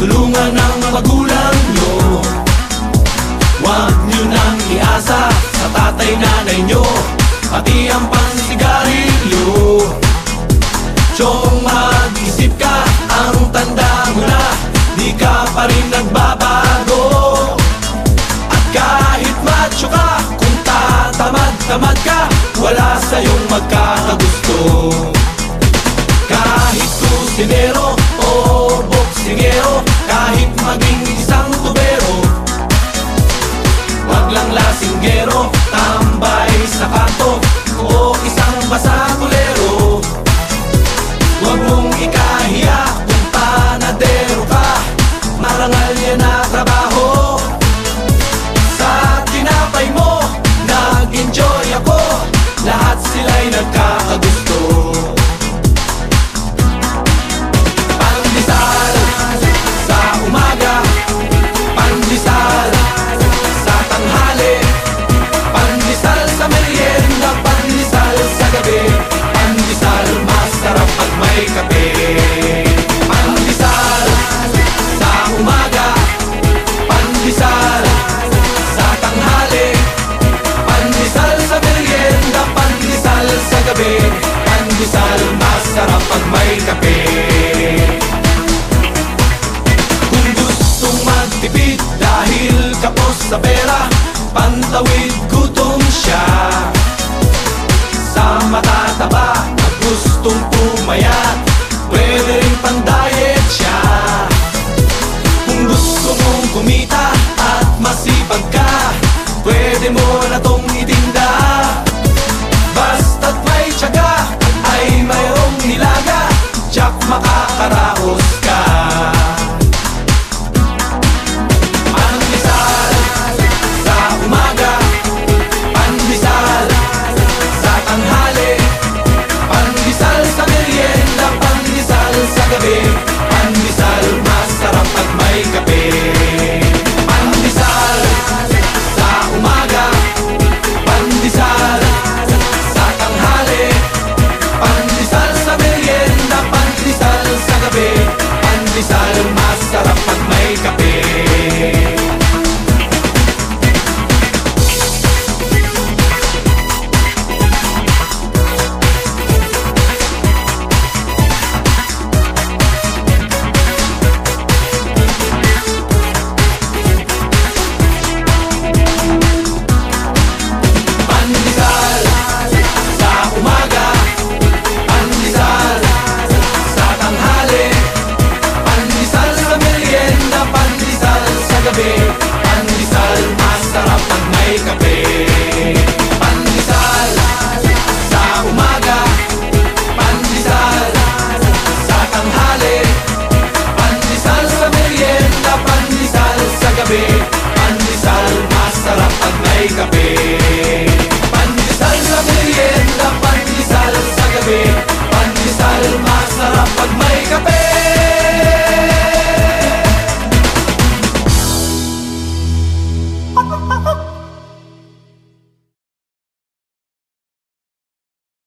Tulungan ang magulang nyo. Huwag nyo nang iasa sa tatay nanay nyo Pati ang pansigarilyo. Tiyong mag-isip ka, ang tanda mo na Di ka pa rin nagbabago. At kahit macho ka, kung tatamad-tamad ka Wala sa'yong magkakagusto. Kahit kusinero o boksingero get Ghetto sa pera Pantawid gutom siya. Sa matataba gustong pumayat Pwede rin pandayet siya. Kung gusto mong kumita at masipag ka Pwede mo na tong itinda.